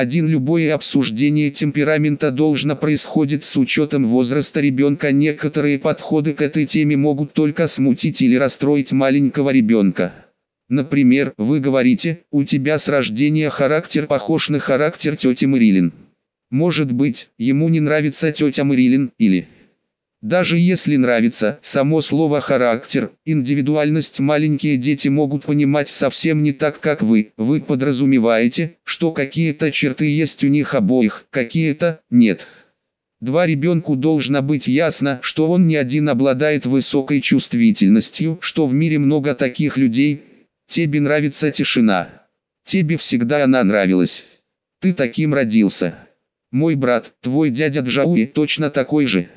Один любое обсуждение темперамента должно происходить с учетом возраста ребенка. Некоторые подходы к этой теме могут только смутить или расстроить маленького ребенка. Например, вы говорите, у тебя с рождения характер похож на характер тети Марилин. Может быть, ему не нравится тетя Марилин, или... Даже если нравится, само слово «характер», индивидуальность маленькие дети могут понимать совсем не так, как вы. Вы подразумеваете, что какие-то черты есть у них обоих, какие-то – нет. Два ребенку должно быть ясно, что он не один обладает высокой чувствительностью, что в мире много таких людей. Тебе нравится тишина. Тебе всегда она нравилась. Ты таким родился. Мой брат, твой дядя Джауи точно такой же.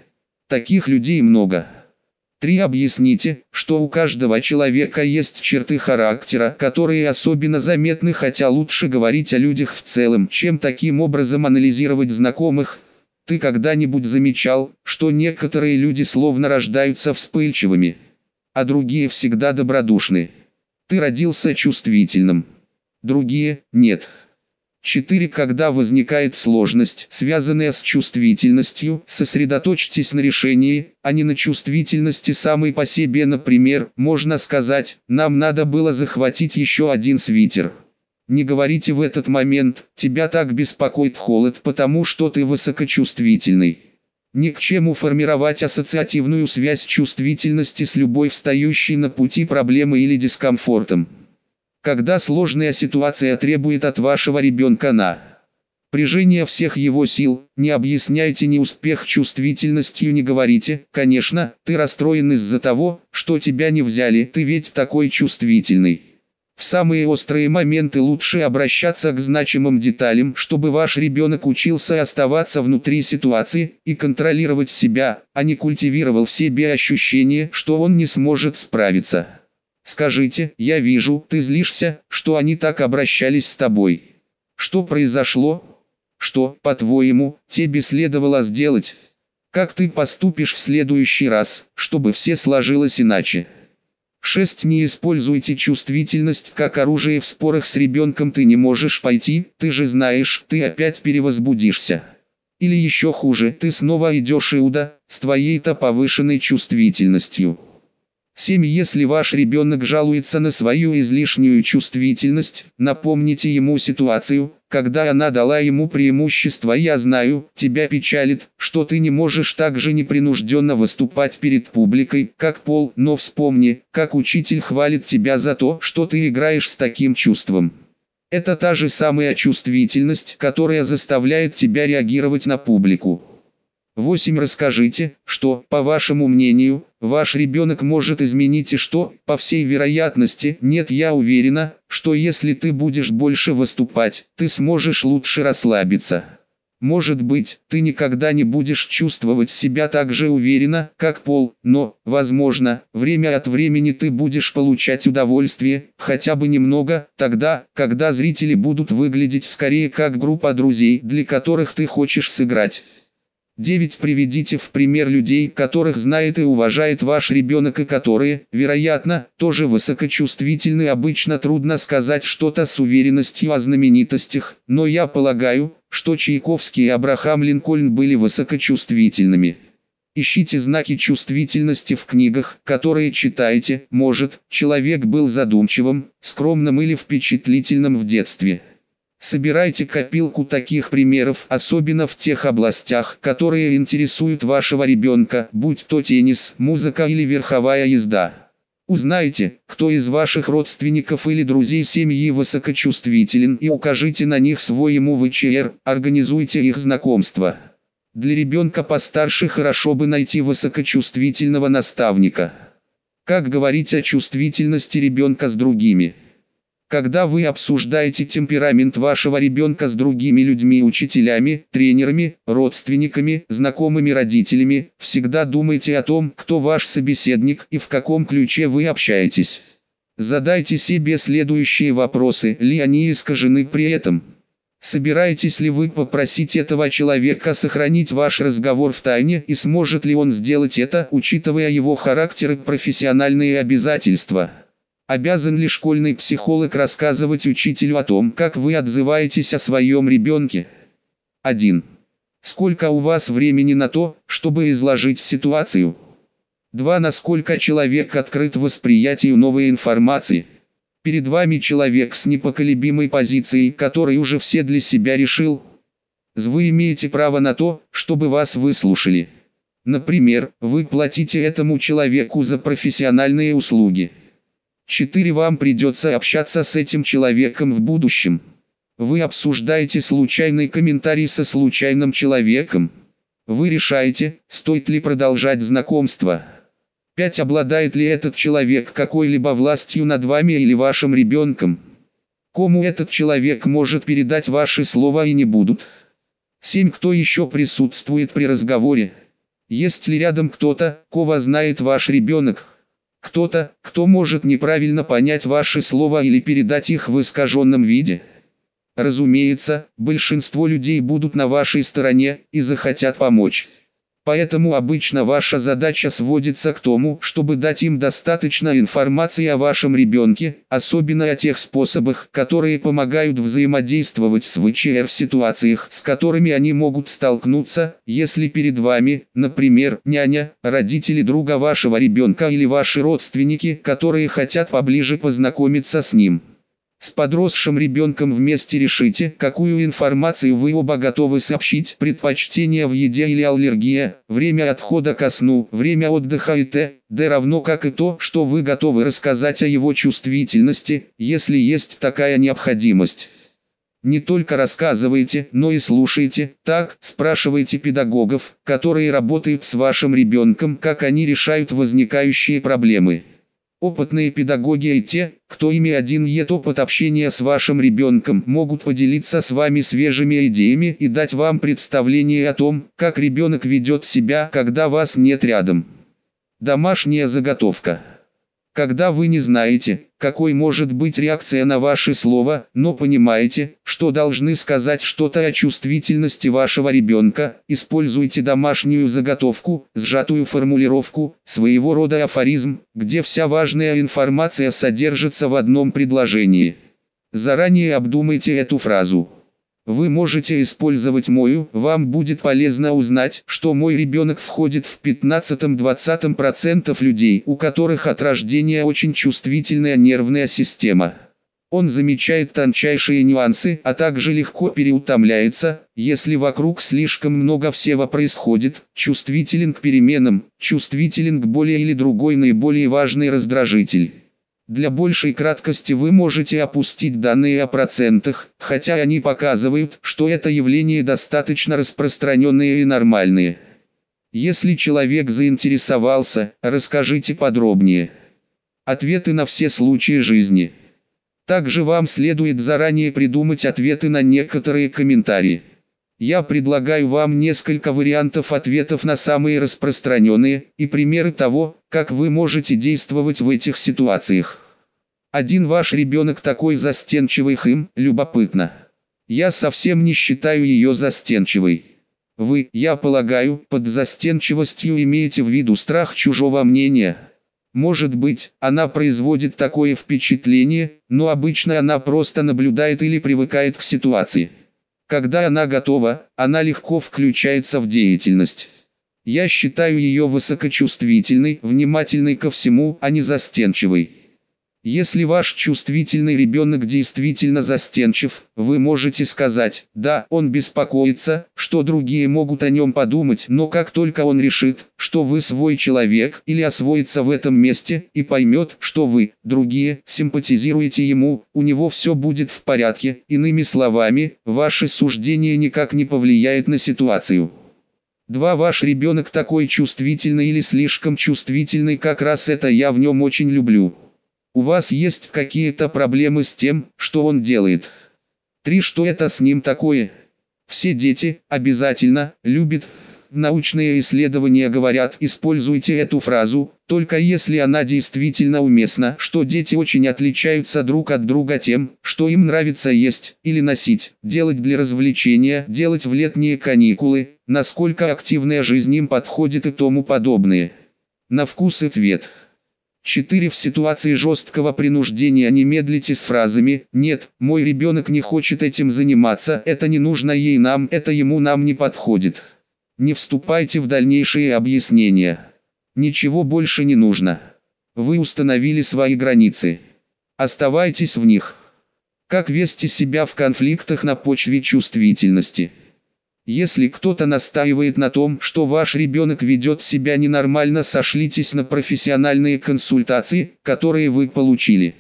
Таких людей много. 3. Объясните, что у каждого человека есть черты характера, которые особенно заметны, хотя лучше говорить о людях в целом, чем таким образом анализировать знакомых. Ты когда-нибудь замечал, что некоторые люди словно рождаются вспыльчивыми, а другие всегда добродушны? Ты родился чувствительным. Другие – нет. 4. Когда возникает сложность, связанная с чувствительностью, сосредоточьтесь на решении, а не на чувствительности самой по себе. Например, можно сказать, нам надо было захватить еще один свитер. Не говорите в этот момент, тебя так беспокоит холод, потому что ты высокочувствительный. Ни к чему формировать ассоциативную связь чувствительности с любой встающей на пути проблемой или дискомфортом. Когда сложная ситуация требует от вашего ребенка на прижение всех его сил, не объясняйте неуспех чувствительностью, не говорите, конечно, ты расстроен из-за того, что тебя не взяли, ты ведь такой чувствительный. В самые острые моменты лучше обращаться к значимым деталям, чтобы ваш ребенок учился оставаться внутри ситуации и контролировать себя, а не культивировал в себе ощущение, что он не сможет справиться. Скажите, я вижу, ты злишься, что они так обращались с тобой. Что произошло? Что, по-твоему, тебе следовало сделать? Как ты поступишь в следующий раз, чтобы все сложилось иначе? 6. Не используйте чувствительность как оружие в спорах с ребенком. Ты не можешь пойти, ты же знаешь, ты опять перевозбудишься. Или еще хуже, ты снова идешь Иуда, с твоей-то повышенной чувствительностью. 7. Если ваш ребенок жалуется на свою излишнюю чувствительность, напомните ему ситуацию, когда она дала ему преимущество «Я знаю, тебя печалит, что ты не можешь так же непринужденно выступать перед публикой, как Пол, но вспомни, как учитель хвалит тебя за то, что ты играешь с таким чувством». Это та же самая чувствительность, которая заставляет тебя реагировать на публику. 8. Расскажите, что, по вашему мнению, ваш ребенок может изменить и что, по всей вероятности, нет я уверена, что если ты будешь больше выступать, ты сможешь лучше расслабиться. Может быть, ты никогда не будешь чувствовать себя так же уверенно, как Пол, но, возможно, время от времени ты будешь получать удовольствие, хотя бы немного, тогда, когда зрители будут выглядеть скорее как группа друзей, для которых ты хочешь сыграть. 9. Приведите в пример людей, которых знает и уважает ваш ребенок и которые, вероятно, тоже высокочувствительны. Обычно трудно сказать что-то с уверенностью о знаменитостях, но я полагаю, что Чайковский и Абрахам Линкольн были высокочувствительными. Ищите знаки чувствительности в книгах, которые читаете, может, человек был задумчивым, скромным или впечатлительным в детстве. Собирайте копилку таких примеров, особенно в тех областях, которые интересуют вашего ребенка, будь то теннис, музыка или верховая езда. Узнайте, кто из ваших родственников или друзей семьи высокочувствителен и укажите на них свой ему ВЧР, организуйте их знакомство. Для ребенка постарше хорошо бы найти высокочувствительного наставника. Как говорить о чувствительности ребенка с другими? Когда вы обсуждаете темперамент вашего ребенка с другими людьми, учителями, тренерами, родственниками, знакомыми родителями, всегда думайте о том, кто ваш собеседник и в каком ключе вы общаетесь. Задайте себе следующие вопросы, ли они искажены при этом. Собираетесь ли вы попросить этого человека сохранить ваш разговор в тайне и сможет ли он сделать это, учитывая его характер и профессиональные обязательства? Обязан ли школьный психолог рассказывать учителю о том, как вы отзываетесь о своем ребенке? 1. Сколько у вас времени на то, чтобы изложить ситуацию? 2. Насколько человек открыт восприятию новой информации? Перед вами человек с непоколебимой позицией, который уже все для себя решил. Вы имеете право на то, чтобы вас выслушали. Например, вы платите этому человеку за профессиональные услуги. 4. Вам придется общаться с этим человеком в будущем. Вы обсуждаете случайный комментарий со случайным человеком. Вы решаете, стоит ли продолжать знакомство. 5. Обладает ли этот человек какой-либо властью над вами или вашим ребенком? Кому этот человек может передать ваши слова и не будут? 7. Кто еще присутствует при разговоре? Есть ли рядом кто-то, кого знает ваш ребенок? Кто-то, кто может неправильно понять ваши слова или передать их в искаженном виде. Разумеется, большинство людей будут на вашей стороне и захотят помочь. Поэтому обычно ваша задача сводится к тому, чтобы дать им достаточно информации о вашем ребенке, особенно о тех способах, которые помогают взаимодействовать с ВЧР в ситуациях, с которыми они могут столкнуться, если перед вами, например, няня, родители друга вашего ребенка или ваши родственники, которые хотят поближе познакомиться с ним. С подросшим ребенком вместе решите, какую информацию вы оба готовы сообщить, предпочтение в еде или аллергия, время отхода ко сну, время отдыха и т.д. равно как и то, что вы готовы рассказать о его чувствительности, если есть такая необходимость. Не только рассказывайте, но и слушайте, так спрашивайте педагогов, которые работают с вашим ребенком, как они решают возникающие проблемы. Опытные педагоги и те, кто ими один ет опыт общения с вашим ребенком, могут поделиться с вами свежими идеями и дать вам представление о том, как ребенок ведет себя, когда вас нет рядом. Домашняя заготовка. Когда вы не знаете, какой может быть реакция на ваши слова, но понимаете, что должны сказать что-то о чувствительности вашего ребенка, используйте домашнюю заготовку, сжатую формулировку, своего рода афоризм, где вся важная информация содержится в одном предложении. Заранее обдумайте эту фразу. Вы можете использовать мою, вам будет полезно узнать, что мой ребенок входит в 15-20% людей, у которых от рождения очень чувствительная нервная система. Он замечает тончайшие нюансы, а также легко переутомляется, если вокруг слишком много всего происходит, чувствителен к переменам, чувствителен к более или другой наиболее важный раздражитель. Для большей краткости вы можете опустить данные о процентах, хотя они показывают, что это явление достаточно распространенные и нормальные. Если человек заинтересовался, расскажите подробнее. Ответы на все случаи жизни. Также вам следует заранее придумать ответы на некоторые комментарии. Я предлагаю вам несколько вариантов ответов на самые распространенные и примеры того, как вы можете действовать в этих ситуациях. Один ваш ребенок такой застенчивый хм, любопытно. Я совсем не считаю ее застенчивой. Вы, я полагаю, под застенчивостью имеете в виду страх чужого мнения. Может быть, она производит такое впечатление, но обычно она просто наблюдает или привыкает к ситуации. Когда она готова, она легко включается в деятельность. Я считаю ее высокочувствительной, внимательной ко всему, а не застенчивой. Если ваш чувствительный ребенок действительно застенчив, вы можете сказать, да, он беспокоится, что другие могут о нем подумать, но как только он решит, что вы свой человек или освоится в этом месте и поймет, что вы, другие, симпатизируете ему, у него все будет в порядке, иными словами, ваше суждение никак не повлияет на ситуацию. Два Ваш ребенок такой чувствительный или слишком чувствительный как раз это я в нем очень люблю. У вас есть какие-то проблемы с тем, что он делает? Три. Что это с ним такое? Все дети, обязательно, любят. Научные исследования говорят, используйте эту фразу, только если она действительно уместна, что дети очень отличаются друг от друга тем, что им нравится есть или носить, делать для развлечения, делать в летние каникулы, насколько активная жизнь им подходит и тому подобное. На вкус и цвет. 4. В ситуации жесткого принуждения не медлите с фразами «Нет, мой ребенок не хочет этим заниматься, это не нужно ей нам, это ему нам не подходит». Не вступайте в дальнейшие объяснения. Ничего больше не нужно. Вы установили свои границы. Оставайтесь в них. Как вести себя в конфликтах на почве чувствительности? Если кто-то настаивает на том, что ваш ребенок ведет себя ненормально, сошлитесь на профессиональные консультации, которые вы получили.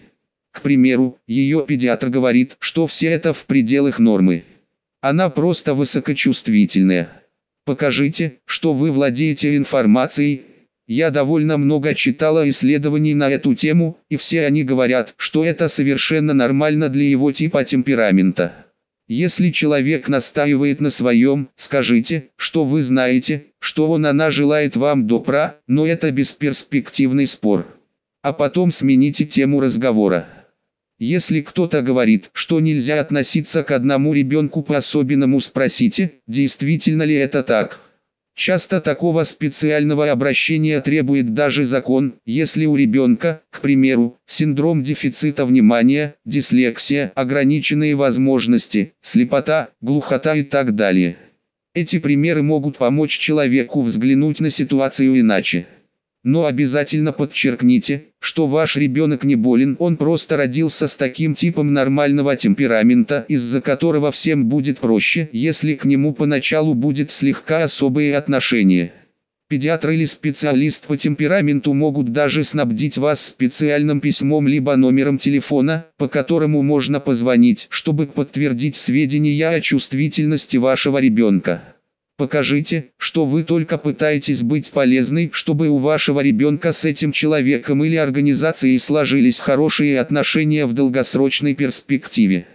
К примеру, ее педиатр говорит, что все это в пределах нормы. Она просто высокочувствительная. Покажите, что вы владеете информацией, я довольно много читала исследований на эту тему, и все они говорят, что это совершенно нормально для его типа темперамента. Если человек настаивает на своем, скажите, что вы знаете, что он она желает вам добра, но это бесперспективный спор. А потом смените тему разговора. Если кто-то говорит, что нельзя относиться к одному ребенку по-особенному спросите, действительно ли это так. Часто такого специального обращения требует даже закон, если у ребенка, к примеру, синдром дефицита внимания, дислексия, ограниченные возможности, слепота, глухота и так далее. Эти примеры могут помочь человеку взглянуть на ситуацию иначе. Но обязательно подчеркните, что ваш ребенок не болен, он просто родился с таким типом нормального темперамента, из-за которого всем будет проще, если к нему поначалу будет слегка особые отношения. Педиатр или специалист по темпераменту могут даже снабдить вас специальным письмом либо номером телефона, по которому можно позвонить, чтобы подтвердить сведения о чувствительности вашего ребенка. Покажите, что вы только пытаетесь быть полезной, чтобы у вашего ребенка с этим человеком или организацией сложились хорошие отношения в долгосрочной перспективе.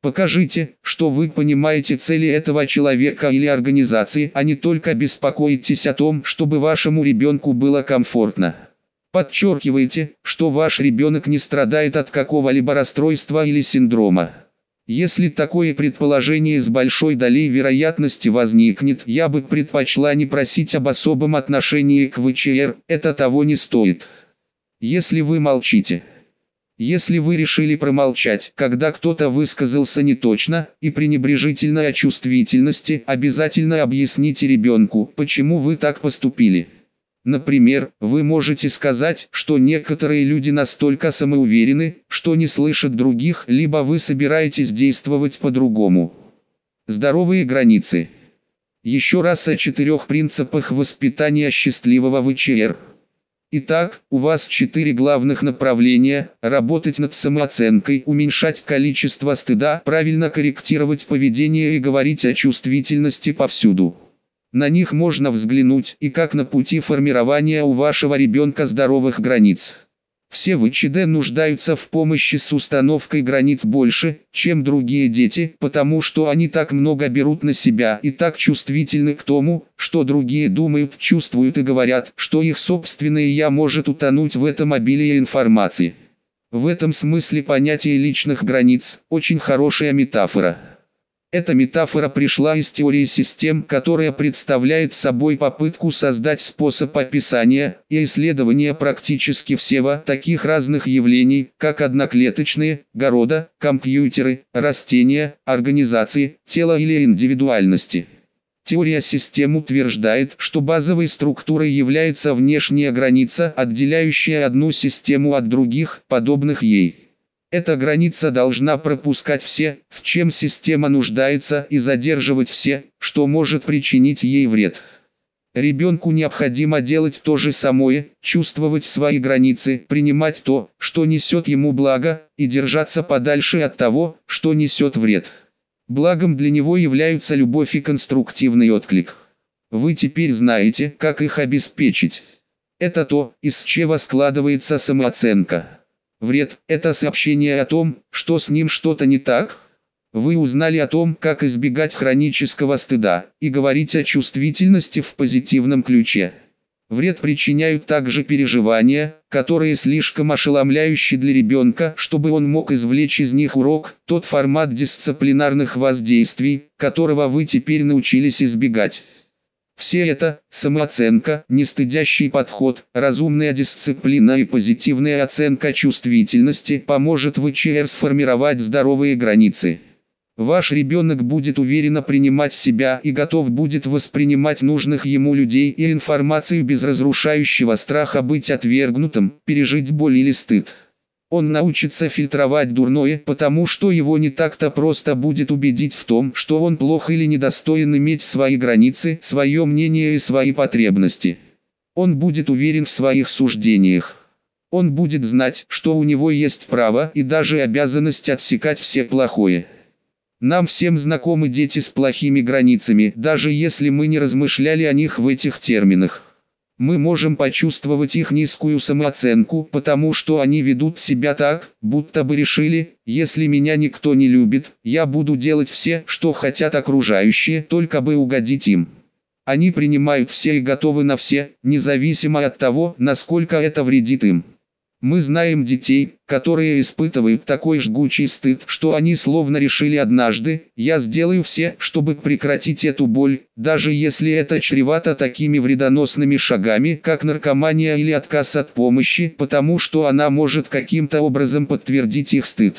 Покажите, что вы понимаете цели этого человека или организации, а не только беспокоитесь о том, чтобы вашему ребенку было комфортно. Подчеркивайте, что ваш ребенок не страдает от какого-либо расстройства или синдрома. Если такое предположение с большой долей вероятности возникнет, я бы предпочла не просить об особом отношении к ВЧР, это того не стоит. Если вы молчите. Если вы решили промолчать, когда кто-то высказался неточно и пренебрежительно о чувствительности, обязательно объясните ребенку, почему вы так поступили. Например, вы можете сказать, что некоторые люди настолько самоуверены, что не слышат других, либо вы собираетесь действовать по-другому. Здоровые границы. Еще раз о четырех принципах воспитания счастливого ВЧР. Итак, у вас четыре главных направления – работать над самооценкой, уменьшать количество стыда, правильно корректировать поведение и говорить о чувствительности повсюду. На них можно взглянуть и как на пути формирования у вашего ребенка здоровых границ. Все ВЧД нуждаются в помощи с установкой границ больше, чем другие дети, потому что они так много берут на себя и так чувствительны к тому, что другие думают, чувствуют и говорят, что их собственное «я» может утонуть в этом обилии информации. В этом смысле понятие личных границ – очень хорошая метафора. Эта метафора пришла из теории систем, которая представляет собой попытку создать способ описания и исследования практически всего таких разных явлений, как одноклеточные, города, компьютеры, растения, организации, тела или индивидуальности. Теория систем утверждает, что базовой структурой является внешняя граница, отделяющая одну систему от других, подобных ей. Эта граница должна пропускать все, в чем система нуждается, и задерживать все, что может причинить ей вред. Ребенку необходимо делать то же самое, чувствовать свои границы, принимать то, что несет ему благо, и держаться подальше от того, что несет вред. Благом для него являются любовь и конструктивный отклик. Вы теперь знаете, как их обеспечить. Это то, из чего складывается самооценка. Вред – это сообщение о том, что с ним что-то не так. Вы узнали о том, как избегать хронического стыда, и говорить о чувствительности в позитивном ключе. Вред причиняют также переживания, которые слишком ошеломляющие для ребенка, чтобы он мог извлечь из них урок, тот формат дисциплинарных воздействий, которого вы теперь научились избегать. Все это – самооценка, нестыдящий подход, разумная дисциплина и позитивная оценка чувствительности поможет ВЧР сформировать здоровые границы. Ваш ребенок будет уверенно принимать себя и готов будет воспринимать нужных ему людей и информацию без разрушающего страха быть отвергнутым, пережить боль или стыд. Он научится фильтровать дурное, потому что его не так-то просто будет убедить в том, что он плох или недостоин иметь свои границы, свое мнение и свои потребности. Он будет уверен в своих суждениях. Он будет знать, что у него есть право и даже обязанность отсекать все плохое. Нам всем знакомы дети с плохими границами, даже если мы не размышляли о них в этих терминах мы можем почувствовать их низкую самооценку, потому что они ведут себя так, будто бы решили, если меня никто не любит, я буду делать все, что хотят окружающие, только бы угодить им. Они принимают все и готовы на все, независимо от того, насколько это вредит им. Мы знаем детей, которые испытывают такой жгучий стыд, что они словно решили однажды, я сделаю все, чтобы прекратить эту боль, даже если это чревато такими вредоносными шагами, как наркомания или отказ от помощи, потому что она может каким-то образом подтвердить их стыд.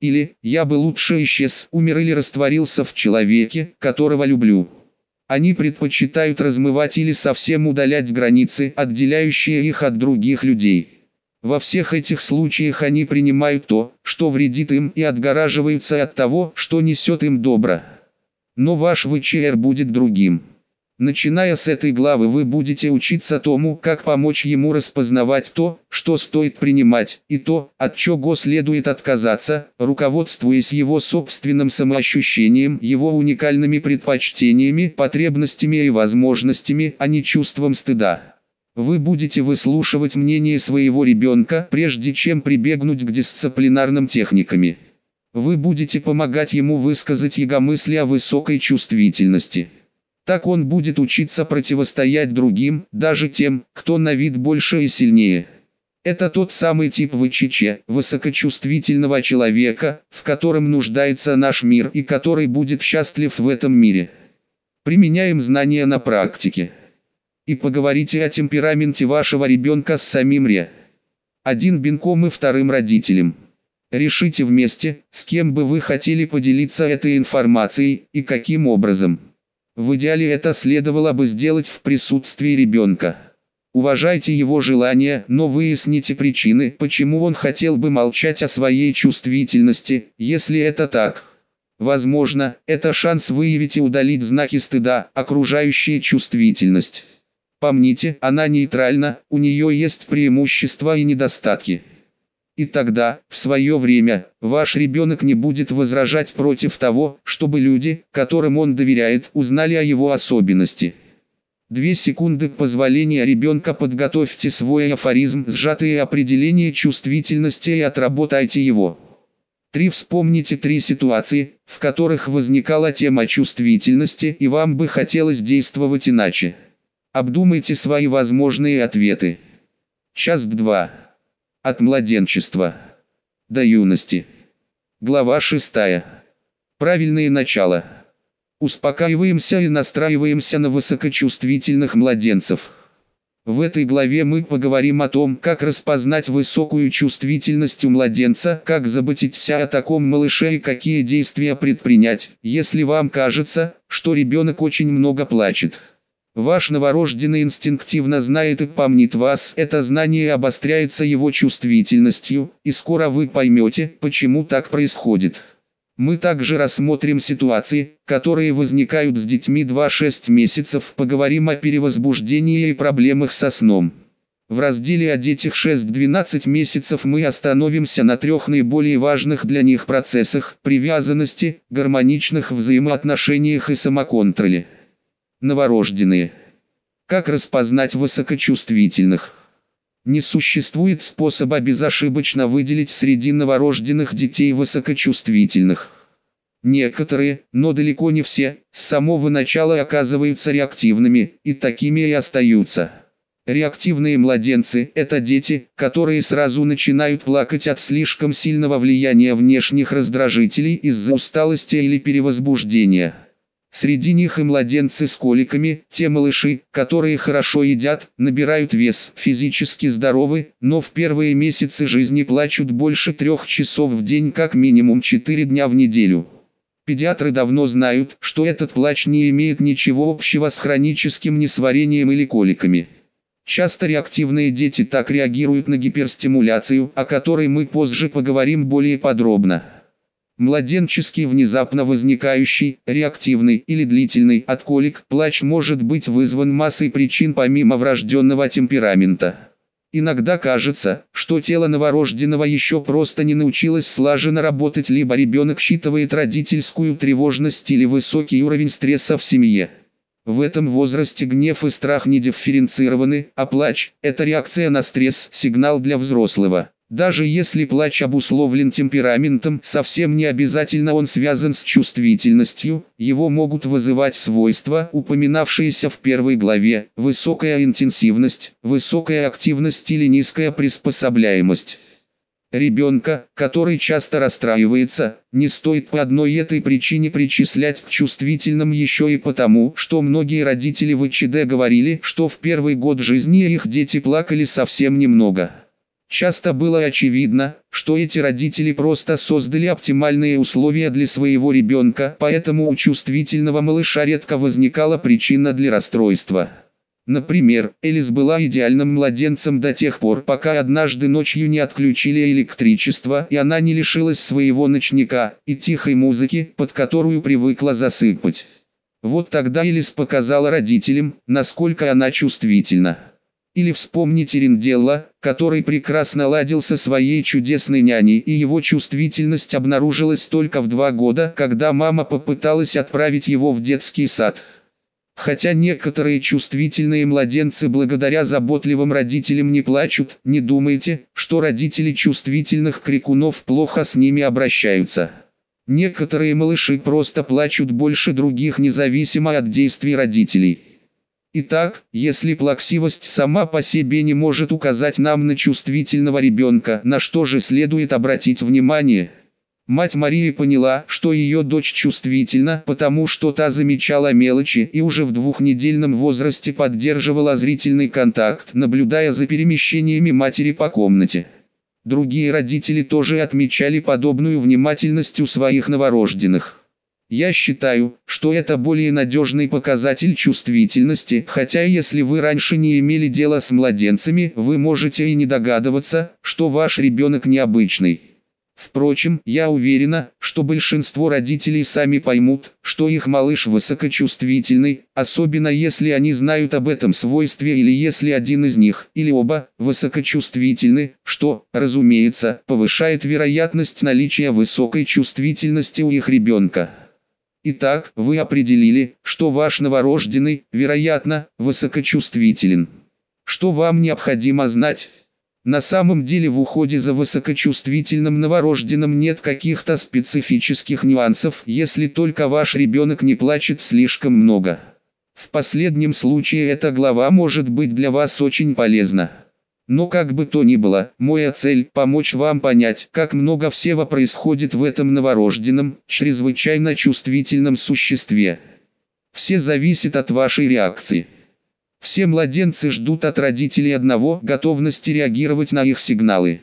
Или «я бы лучше исчез, умер или растворился в человеке, которого люблю». Они предпочитают размывать или совсем удалять границы, отделяющие их от других людей. Во всех этих случаях они принимают то, что вредит им и отгораживаются от того, что несет им добро. Но ваш ВЧР будет другим. Начиная с этой главы вы будете учиться тому, как помочь ему распознавать то, что стоит принимать, и то, от чего следует отказаться, руководствуясь его собственным самоощущением, его уникальными предпочтениями, потребностями и возможностями, а не чувством стыда. Вы будете выслушивать мнение своего ребенка, прежде чем прибегнуть к дисциплинарным техникам. Вы будете помогать ему высказать его мысли о высокой чувствительности. Так он будет учиться противостоять другим, даже тем, кто на вид больше и сильнее. Это тот самый тип ВЧЧ, высокочувствительного человека, в котором нуждается наш мир и который будет счастлив в этом мире. Применяем знания на практике и поговорите о темпераменте вашего ребенка с самим Ре. Один бинком и вторым родителем. Решите вместе, с кем бы вы хотели поделиться этой информацией и каким образом. В идеале это следовало бы сделать в присутствии ребенка. Уважайте его желания, но выясните причины, почему он хотел бы молчать о своей чувствительности, если это так. Возможно, это шанс выявить и удалить знаки стыда, окружающие чувствительность. Помните, она нейтральна, у нее есть преимущества и недостатки. И тогда, в свое время, ваш ребенок не будет возражать против того, чтобы люди, которым он доверяет, узнали о его особенности. Две секунды позволения ребенка подготовьте свой афоризм, сжатые определения чувствительности и отработайте его. Три Вспомните три ситуации, в которых возникала тема чувствительности и вам бы хотелось действовать иначе. Обдумайте свои возможные ответы. Часть 2. От младенчества до юности. Глава 6. Правильные начала. Успокаиваемся и настраиваемся на высокочувствительных младенцев. В этой главе мы поговорим о том, как распознать высокую чувствительность у младенца, как заботиться о таком малыше и какие действия предпринять, если вам кажется, что ребенок очень много плачет. Ваш новорожденный инстинктивно знает и помнит вас, это знание обостряется его чувствительностью, и скоро вы поймете, почему так происходит. Мы также рассмотрим ситуации, которые возникают с детьми 2-6 месяцев, поговорим о перевозбуждении и проблемах со сном. В разделе о детях 6-12 месяцев мы остановимся на трех наиболее важных для них процессах – привязанности, гармоничных взаимоотношениях и самоконтроле. Новорожденные. Как распознать высокочувствительных? Не существует способа безошибочно выделить среди новорожденных детей высокочувствительных. Некоторые, но далеко не все, с самого начала оказываются реактивными, и такими и остаются. Реактивные младенцы – это дети, которые сразу начинают плакать от слишком сильного влияния внешних раздражителей из-за усталости или перевозбуждения. Среди них и младенцы с коликами, те малыши, которые хорошо едят, набирают вес, физически здоровы, но в первые месяцы жизни плачут больше трех часов в день как минимум четыре дня в неделю. Педиатры давно знают, что этот плач не имеет ничего общего с хроническим несварением или коликами. Часто реактивные дети так реагируют на гиперстимуляцию, о которой мы позже поговорим более подробно. Младенческий внезапно возникающий, реактивный или длительный отколик, плач может быть вызван массой причин помимо врожденного темперамента. Иногда кажется, что тело новорожденного еще просто не научилось слаженно работать, либо ребенок считывает родительскую тревожность или высокий уровень стресса в семье. В этом возрасте гнев и страх не дифференцированы, а плач – это реакция на стресс, сигнал для взрослого. Даже если плач обусловлен темпераментом, совсем не обязательно он связан с чувствительностью, его могут вызывать свойства, упоминавшиеся в первой главе, высокая интенсивность, высокая активность или низкая приспособляемость. Ребенка, который часто расстраивается, не стоит по одной этой причине причислять к чувствительным еще и потому, что многие родители в ИЧД говорили, что в первый год жизни их дети плакали совсем немного. Часто было очевидно, что эти родители просто создали оптимальные условия для своего ребенка, поэтому у чувствительного малыша редко возникала причина для расстройства. Например, Элис была идеальным младенцем до тех пор, пока однажды ночью не отключили электричество и она не лишилась своего ночника и тихой музыки, под которую привыкла засыпать. Вот тогда Элис показала родителям, насколько она чувствительна. Или вспомните Ринделла, который прекрасно ладил со своей чудесной няней и его чувствительность обнаружилась только в два года, когда мама попыталась отправить его в детский сад. Хотя некоторые чувствительные младенцы благодаря заботливым родителям не плачут, не думайте, что родители чувствительных крикунов плохо с ними обращаются. Некоторые малыши просто плачут больше других независимо от действий родителей. Итак, если плаксивость сама по себе не может указать нам на чувствительного ребенка, на что же следует обратить внимание? Мать Марии поняла, что ее дочь чувствительна, потому что та замечала мелочи и уже в двухнедельном возрасте поддерживала зрительный контакт, наблюдая за перемещениями матери по комнате. Другие родители тоже отмечали подобную внимательность у своих новорожденных. Я считаю, что это более надежный показатель чувствительности, хотя если вы раньше не имели дела с младенцами, вы можете и не догадываться, что ваш ребенок необычный. Впрочем, я уверена, что большинство родителей сами поймут, что их малыш высокочувствительный, особенно если они знают об этом свойстве или если один из них, или оба, высокочувствительны, что, разумеется, повышает вероятность наличия высокой чувствительности у их ребенка. Итак, вы определили, что ваш новорожденный, вероятно, высокочувствителен. Что вам необходимо знать? На самом деле в уходе за высокочувствительным новорожденным нет каких-то специфических нюансов, если только ваш ребенок не плачет слишком много. В последнем случае эта глава может быть для вас очень полезна. Но как бы то ни было, моя цель – помочь вам понять, как много всего происходит в этом новорожденном, чрезвычайно чувствительном существе. Все зависит от вашей реакции. Все младенцы ждут от родителей одного – готовности реагировать на их сигналы.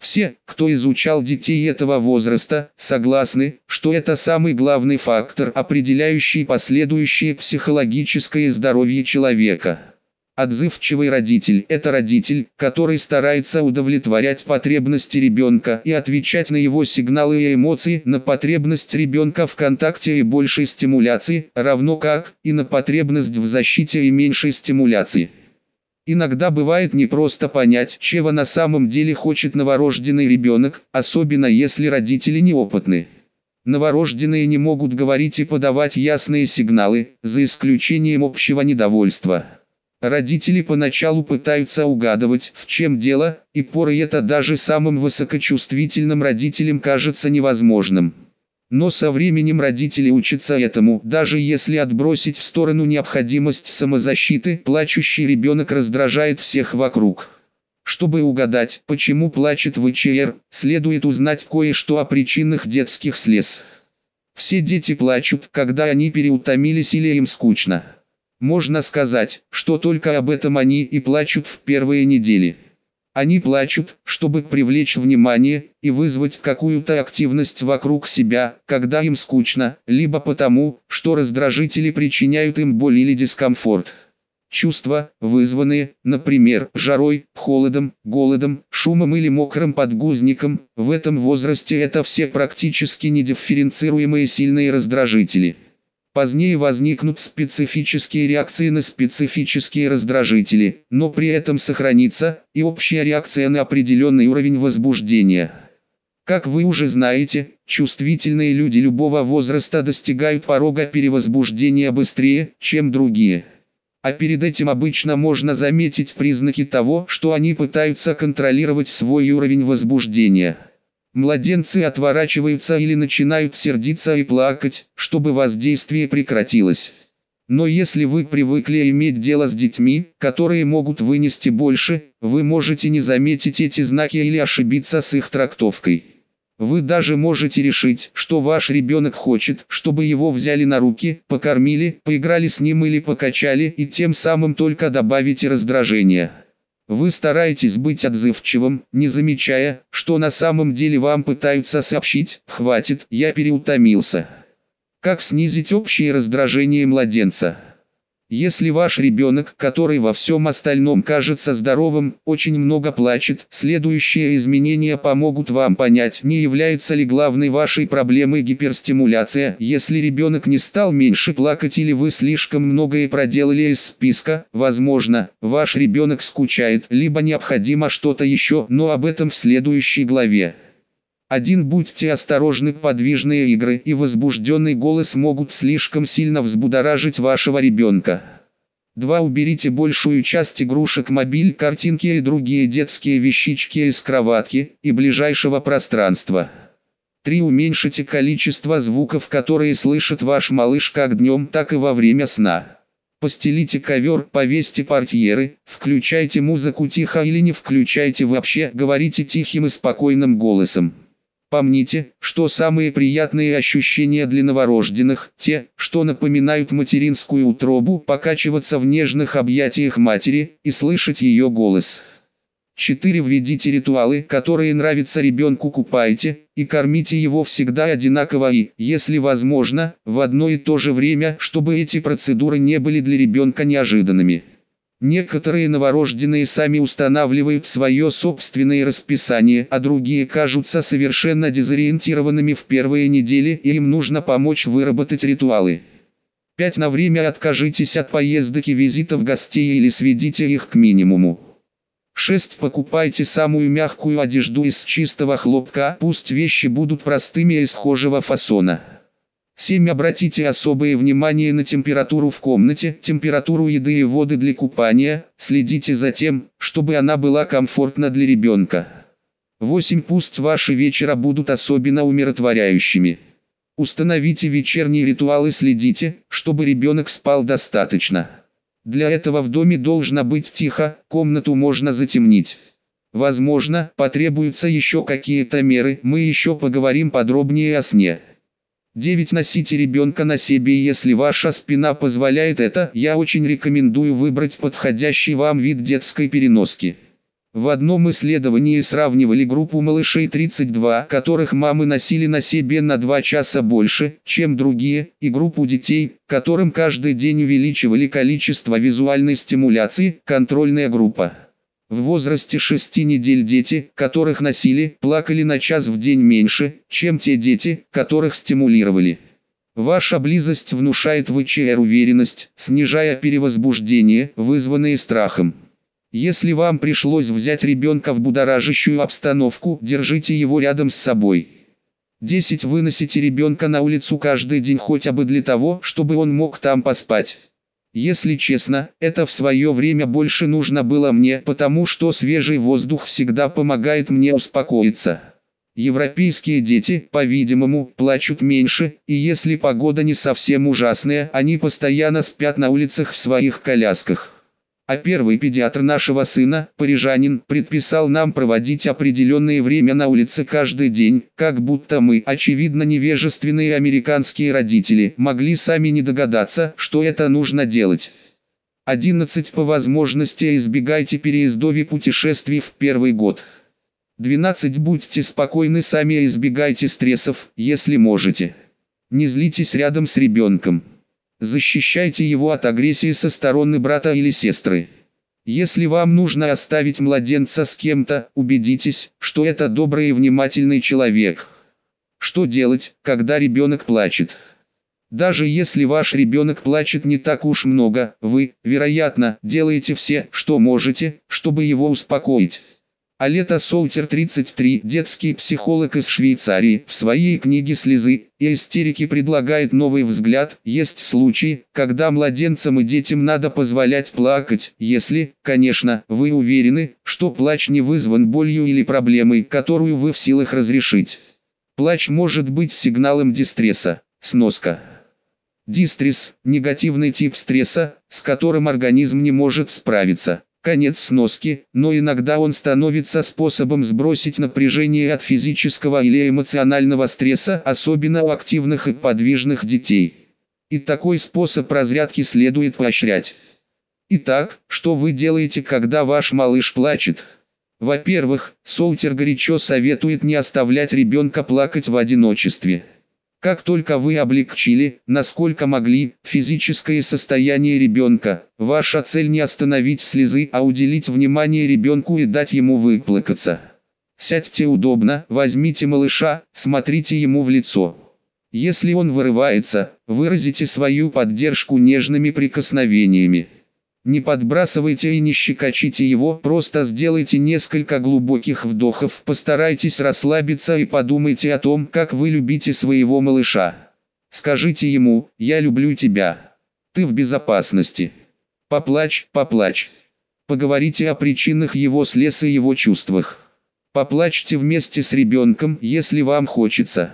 Все, кто изучал детей этого возраста, согласны, что это самый главный фактор, определяющий последующее психологическое здоровье человека. Отзывчивый родитель – это родитель, который старается удовлетворять потребности ребенка и отвечать на его сигналы и эмоции, на потребность ребенка в контакте и большей стимуляции, равно как и на потребность в защите и меньшей стимуляции. Иногда бывает непросто понять, чего на самом деле хочет новорожденный ребенок, особенно если родители неопытны. Новорожденные не могут говорить и подавать ясные сигналы, за исключением общего недовольства. Родители поначалу пытаются угадывать, в чем дело, и порой это даже самым высокочувствительным родителям кажется невозможным. Но со временем родители учатся этому, даже если отбросить в сторону необходимость самозащиты, плачущий ребенок раздражает всех вокруг. Чтобы угадать, почему плачет ВЧР, следует узнать кое-что о причинах детских слез. Все дети плачут, когда они переутомились или им скучно. Можно сказать, что только об этом они и плачут в первые недели. Они плачут, чтобы привлечь внимание и вызвать какую-то активность вокруг себя, когда им скучно, либо потому, что раздражители причиняют им боль или дискомфорт. Чувства, вызванные, например, жарой, холодом, голодом, шумом или мокрым подгузником, в этом возрасте это все практически недифференцируемые сильные раздражители. Позднее возникнут специфические реакции на специфические раздражители, но при этом сохранится и общая реакция на определенный уровень возбуждения. Как вы уже знаете, чувствительные люди любого возраста достигают порога перевозбуждения быстрее, чем другие. А перед этим обычно можно заметить признаки того, что они пытаются контролировать свой уровень возбуждения. Младенцы отворачиваются или начинают сердиться и плакать, чтобы воздействие прекратилось. Но если вы привыкли иметь дело с детьми, которые могут вынести больше, вы можете не заметить эти знаки или ошибиться с их трактовкой. Вы даже можете решить, что ваш ребенок хочет, чтобы его взяли на руки, покормили, поиграли с ним или покачали и тем самым только добавите раздражение. Вы стараетесь быть отзывчивым, не замечая, что на самом деле вам пытаются сообщить «хватит, я переутомился». Как снизить общее раздражение младенца? Если ваш ребенок, который во всем остальном кажется здоровым, очень много плачет, следующие изменения помогут вам понять, не является ли главной вашей проблемой гиперстимуляция. Если ребенок не стал меньше плакать или вы слишком многое проделали из списка, возможно, ваш ребенок скучает, либо необходимо что-то еще, но об этом в следующей главе. Один Будьте осторожны, подвижные игры и возбужденный голос могут слишком сильно взбудоражить вашего ребенка. 2. Уберите большую часть игрушек мобиль, картинки и другие детские вещички из кроватки и ближайшего пространства. 3. Уменьшите количество звуков, которые слышит ваш малыш как днем, так и во время сна. Постелите ковер, повесьте портьеры, включайте музыку тихо или не включайте вообще, говорите тихим и спокойным голосом. Помните, что самые приятные ощущения для новорожденных, те, что напоминают материнскую утробу, покачиваться в нежных объятиях матери и слышать ее голос. 4. Введите ритуалы, которые нравятся ребенку купайте, и кормите его всегда одинаково и, если возможно, в одно и то же время, чтобы эти процедуры не были для ребенка неожиданными. Некоторые новорожденные сами устанавливают свое собственное расписание, а другие кажутся совершенно дезориентированными в первые недели и им нужно помочь выработать ритуалы. 5. На время откажитесь от поездок и визитов гостей или сведите их к минимуму. 6. Покупайте самую мягкую одежду из чистого хлопка, пусть вещи будут простыми и схожего фасона. 7. Обратите особое внимание на температуру в комнате, температуру еды и воды для купания, следите за тем, чтобы она была комфортна для ребенка. 8. Пусть ваши вечера будут особенно умиротворяющими. Установите вечерние ритуалы следите, чтобы ребенок спал достаточно. Для этого в доме должно быть тихо, комнату можно затемнить. Возможно, потребуются еще какие-то меры, мы еще поговорим подробнее о сне. 9. Носите ребенка на себе если ваша спина позволяет это, я очень рекомендую выбрать подходящий вам вид детской переноски. В одном исследовании сравнивали группу малышей 32, которых мамы носили на себе на 2 часа больше, чем другие, и группу детей, которым каждый день увеличивали количество визуальной стимуляции, контрольная группа. В возрасте 6 недель дети, которых носили, плакали на час в день меньше, чем те дети, которых стимулировали. Ваша близость внушает в ИЧР уверенность, снижая перевозбуждение, вызванное страхом. Если вам пришлось взять ребенка в будоражащую обстановку, держите его рядом с собой. 10. Выносите ребенка на улицу каждый день хотя бы для того, чтобы он мог там поспать. Если честно, это в свое время больше нужно было мне, потому что свежий воздух всегда помогает мне успокоиться. Европейские дети, по-видимому, плачут меньше, и если погода не совсем ужасная, они постоянно спят на улицах в своих колясках. А первый педиатр нашего сына, парижанин, предписал нам проводить определенное время на улице каждый день, как будто мы, очевидно невежественные американские родители, могли сами не догадаться, что это нужно делать. 11. По возможности избегайте переездов и путешествий в первый год. 12. Будьте спокойны сами и избегайте стрессов, если можете. Не злитесь рядом с ребенком. Защищайте его от агрессии со стороны брата или сестры. Если вам нужно оставить младенца с кем-то, убедитесь, что это добрый и внимательный человек. Что делать, когда ребенок плачет? Даже если ваш ребенок плачет не так уж много, вы, вероятно, делаете все, что можете, чтобы его успокоить. Алета Солтер 33, детский психолог из Швейцарии, в своей книге «Слезы и истерики» предлагает новый взгляд. Есть случаи, когда младенцам и детям надо позволять плакать, если, конечно, вы уверены, что плач не вызван болью или проблемой, которую вы в силах разрешить. Плач может быть сигналом дистресса. Сноска. Дистресс – негативный тип стресса, с которым организм не может справиться. Конец сноски, но иногда он становится способом сбросить напряжение от физического или эмоционального стресса, особенно у активных и подвижных детей. И такой способ разрядки следует поощрять. Итак, что вы делаете, когда ваш малыш плачет? Во-первых, Солтер горячо советует не оставлять ребенка плакать в одиночестве. Как только вы облегчили, насколько могли, физическое состояние ребенка, ваша цель не остановить слезы, а уделить внимание ребенку и дать ему выплакаться. Сядьте удобно, возьмите малыша, смотрите ему в лицо. Если он вырывается, выразите свою поддержку нежными прикосновениями. Не подбрасывайте и не щекочите его, просто сделайте несколько глубоких вдохов, постарайтесь расслабиться и подумайте о том, как вы любите своего малыша. Скажите ему «Я люблю тебя». Ты в безопасности. Поплачь, поплачь. Поговорите о причинах его слез и его чувствах. Поплачьте вместе с ребенком, если вам хочется.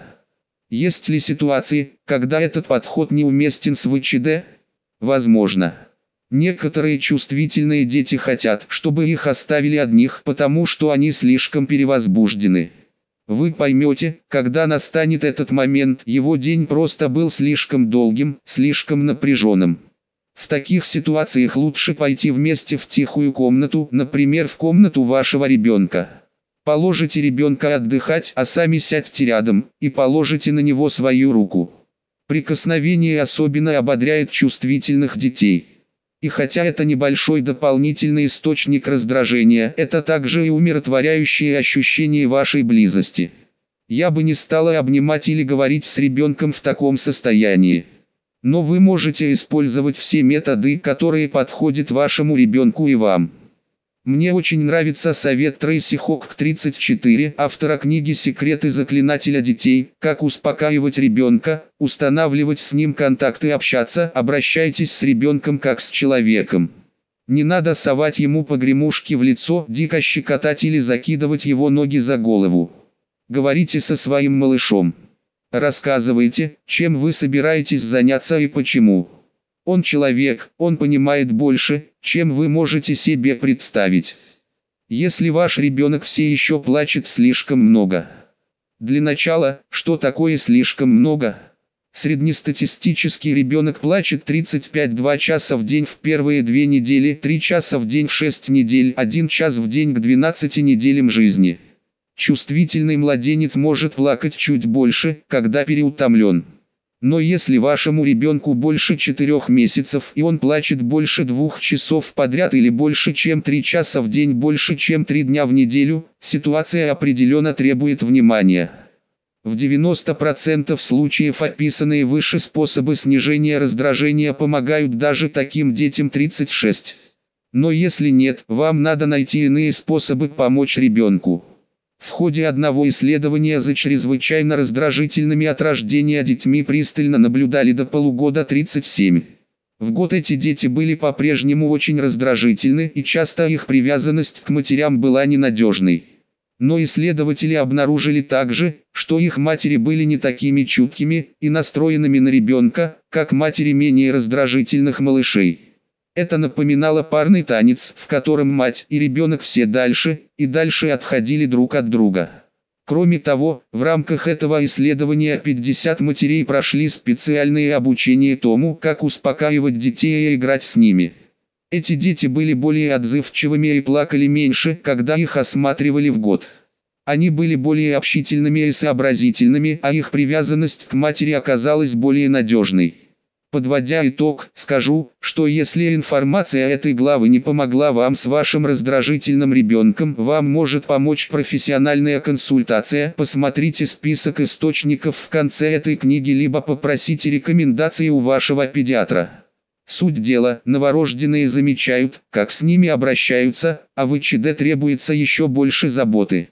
Есть ли ситуации, когда этот подход неуместен с ВЧД? Возможно. Некоторые чувствительные дети хотят, чтобы их оставили одних, потому что они слишком перевозбуждены. Вы поймете, когда настанет этот момент, его день просто был слишком долгим, слишком напряженным. В таких ситуациях лучше пойти вместе в тихую комнату, например в комнату вашего ребенка. Положите ребенка отдыхать, а сами сядьте рядом, и положите на него свою руку. Прикосновение особенно ободряет чувствительных детей. И хотя это небольшой дополнительный источник раздражения, это также и умиротворяющее ощущение вашей близости. Я бы не стала обнимать или говорить с ребенком в таком состоянии. Но вы можете использовать все методы, которые подходят вашему ребенку и вам. Мне очень нравится совет Трейси Хок 34, автора книги «Секреты заклинателя детей», как успокаивать ребенка, устанавливать с ним контакты общаться, обращайтесь с ребенком как с человеком. Не надо совать ему погремушки в лицо, дико щекотать или закидывать его ноги за голову. Говорите со своим малышом. Рассказывайте, чем вы собираетесь заняться и почему. Он человек, он понимает больше, чем вы можете себе представить. Если ваш ребенок все еще плачет слишком много. Для начала, что такое слишком много? Среднестатистический ребенок плачет 35-2 часа в день в первые две недели, 3 часа в день в 6 недель, 1 час в день к 12 неделям жизни. Чувствительный младенец может плакать чуть больше, когда переутомлен. Но если вашему ребенку больше 4 месяцев и он плачет больше двух часов подряд или больше чем 3 часа в день больше чем 3 дня в неделю, ситуация определенно требует внимания. В 90% случаев описанные выше способы снижения раздражения помогают даже таким детям 36. Но если нет, вам надо найти иные способы помочь ребенку. В ходе одного исследования за чрезвычайно раздражительными от рождения детьми пристально наблюдали до полугода 37. В год эти дети были по-прежнему очень раздражительны и часто их привязанность к матерям была ненадежной. Но исследователи обнаружили также, что их матери были не такими чуткими и настроенными на ребенка, как матери менее раздражительных малышей. Это напоминало парный танец, в котором мать и ребенок все дальше и дальше отходили друг от друга. Кроме того, в рамках этого исследования 50 матерей прошли специальное обучение тому, как успокаивать детей и играть с ними. Эти дети были более отзывчивыми и плакали меньше, когда их осматривали в год. Они были более общительными и сообразительными, а их привязанность к матери оказалась более надежной. Подводя итог, скажу, что если информация этой главы не помогла вам с вашим раздражительным ребенком, вам может помочь профессиональная консультация. Посмотрите список источников в конце этой книги, либо попросите рекомендации у вашего педиатра. Суть дела, новорожденные замечают, как с ними обращаются, а в ИЧД требуется еще больше заботы.